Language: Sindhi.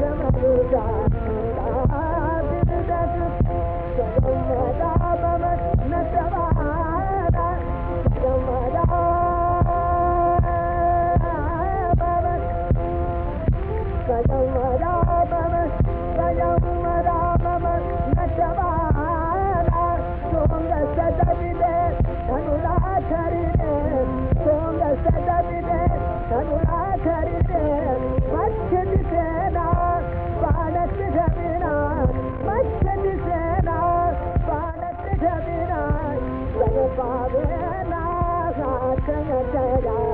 जम पूजा Canada.